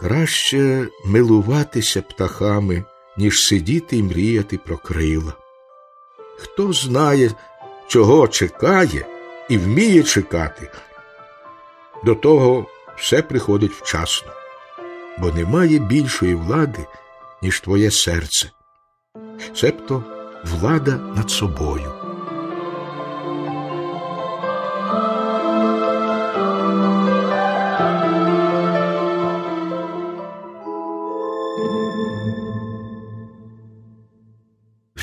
Краще милуватися птахами, ніж сидіти і мріяти про крила. Хто знає, чого чекає і вміє чекати, до того все приходить вчасно, бо немає більшої влади, ніж твоє серце, себто влада над собою.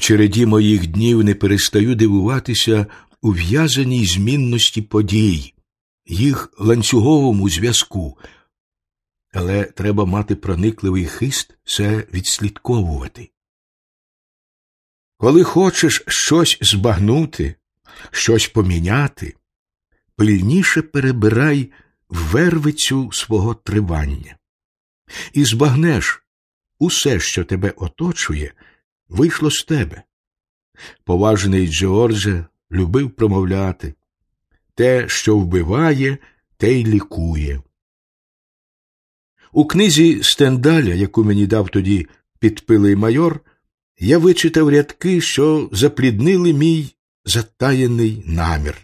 Череді моїх днів не перестаю дивуватися ув'язаній змінності подій, їх ланцюговому зв'язку. Але треба мати проникливий хист це відслідковувати. Коли хочеш щось збагнути, щось поміняти, пильніше перебирай вервицю свого тривання. І збагнеш усе, що тебе оточує, вийшло з тебе. Поважний Джордже любив промовляти те, що вбиває, те й лікує. У книзі Стендаля, яку мені дав тоді підпилий майор, я вичитав рядки, що запліднили мій затаєний намір.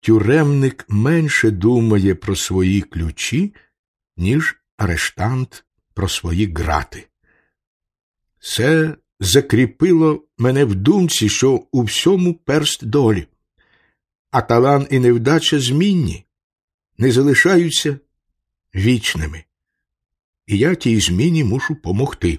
Тюремник менше думає про свої ключі, ніж арештант про свої грати. Це закріпило мене в думці, що у всьому перст долі, а талант і невдача змінні, не залишаються вічними, і я тій зміні мушу помогти.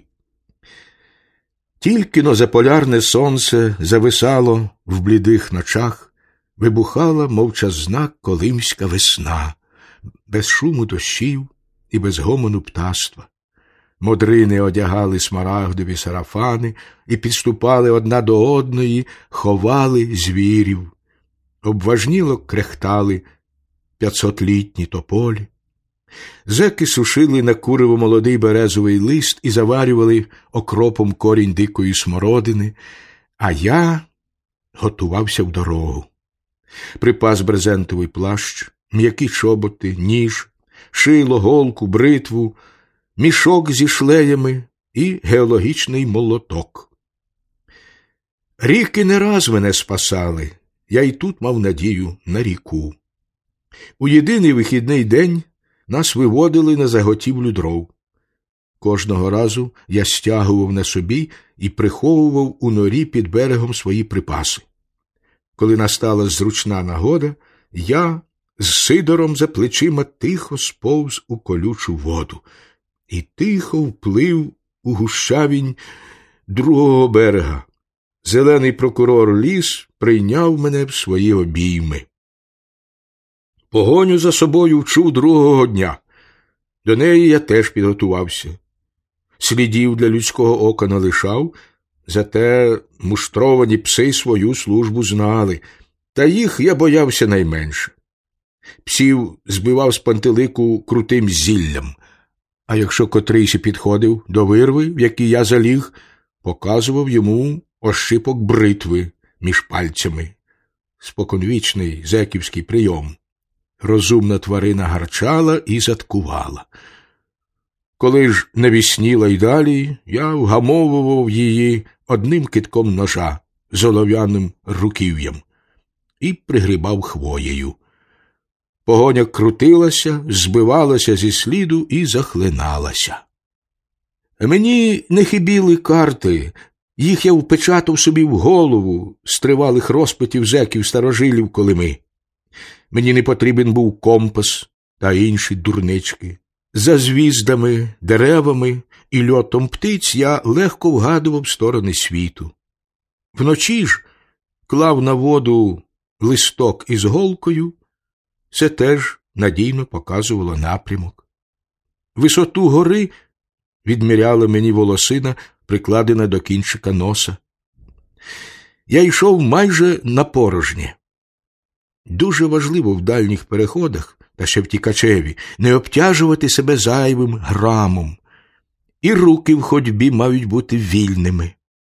Тільки но заполярне сонце зависало в блідих ночах, вибухала мовчазна колимська весна, без шуму дощів і без гомону птаства. Модрини одягали смарагдові сарафани і підступали одна до одної, ховали звірів. Обважніло крехтали п'ятсотлітні тополі. Зеки сушили на куриво молодий березовий лист і заварювали окропом корінь дикої смородини, а я готувався в дорогу. Припас брезентовий плащ, м'які чоботи, ніж, шило, голку, бритву, мішок зі шлеями і геологічний молоток. Ріки не раз мене спасали, я й тут мав надію на ріку. У єдиний вихідний день нас виводили на заготівлю дров. Кожного разу я стягував на собі і приховував у норі під берегом свої припаси. Коли настала зручна нагода, я з сидором за плечима тихо сповз у колючу воду і тихо вплив у гущавінь другого берега. Зелений прокурор ліс прийняв мене в свої обійми. Погоню за собою вчув другого дня. До неї я теж підготувався. Слідів для людського ока не лишав, зате муштровані пси свою службу знали, та їх я боявся найменше. Псів збивав з пантелику крутим зіллям, а якщо котрийсь підходив до вирви, в якій я заліг, показував йому ощипок бритви між пальцями. Споконвічний зеківський прийом. Розумна тварина гарчала і заткувала. Коли ж не вісніла й далі, я вгамовував її одним китком ножа з олов'яним руків'ям і пригрібав хвоєю. Погоня крутилася, збивалася зі сліду і захлиналася. Мені не хибіли карти, їх я впечатав собі в голову з тривалих розпитів зеків старожилів Колими. Мені не потрібен був компас та інші дурнички. За звіздами, деревами і льотом птиць я легко вгадував сторони світу. Вночі ж клав на воду листок із голкою, це теж надійно показувало напрямок. Висоту гори відміряла мені волосина, прикладена до кінчика носа. Я йшов майже на порожнє. Дуже важливо в дальніх переходах та ще втікачеві не обтяжувати себе зайвим грамом, і руки в ходьбі мають бути вільними.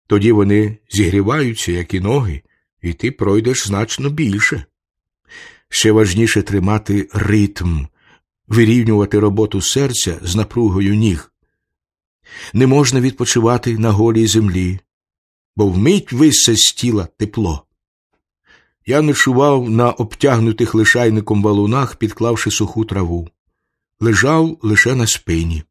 Тоді вони зігріваються, як і ноги, і ти пройдеш значно більше. Ще важніше тримати ритм, вирівнювати роботу серця з напругою ніг. Не можна відпочивати на голій землі, бо вмить виссе з тіла тепло. Я ночував на обтягнутих лишайником валунах, підклавши суху траву, лежав лише на спині.